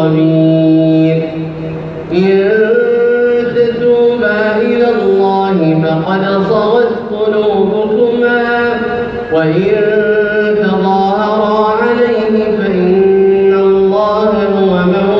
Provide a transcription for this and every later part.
خبير إن تتوبا إلى الله فقد صغت قلوبكما. وإن تظاهرا عليه فإن الله هو مولاكما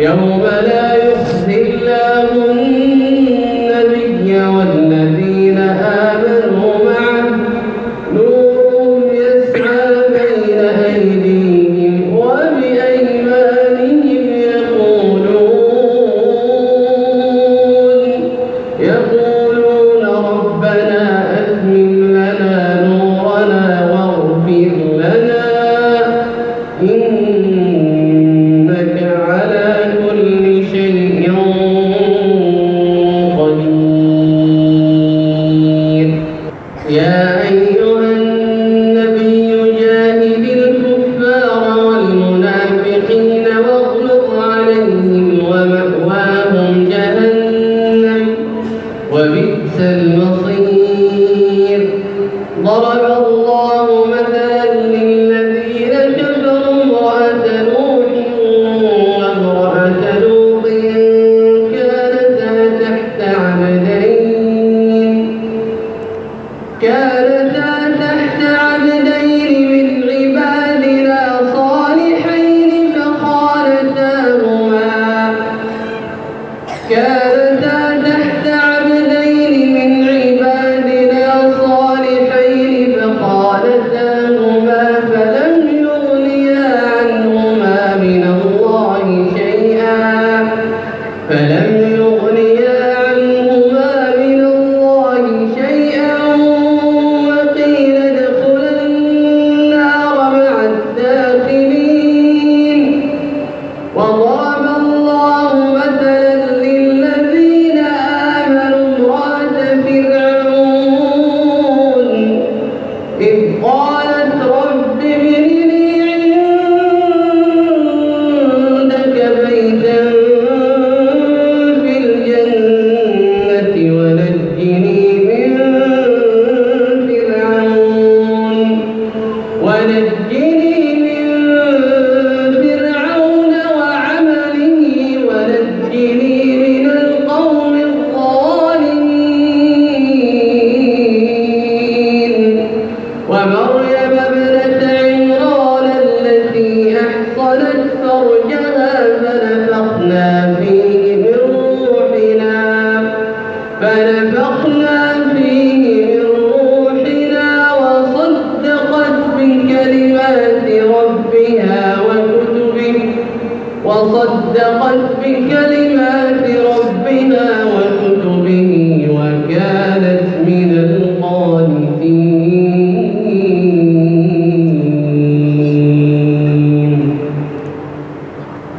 يوم لا يخزي الله فلا وصدقت بكلمات ربنا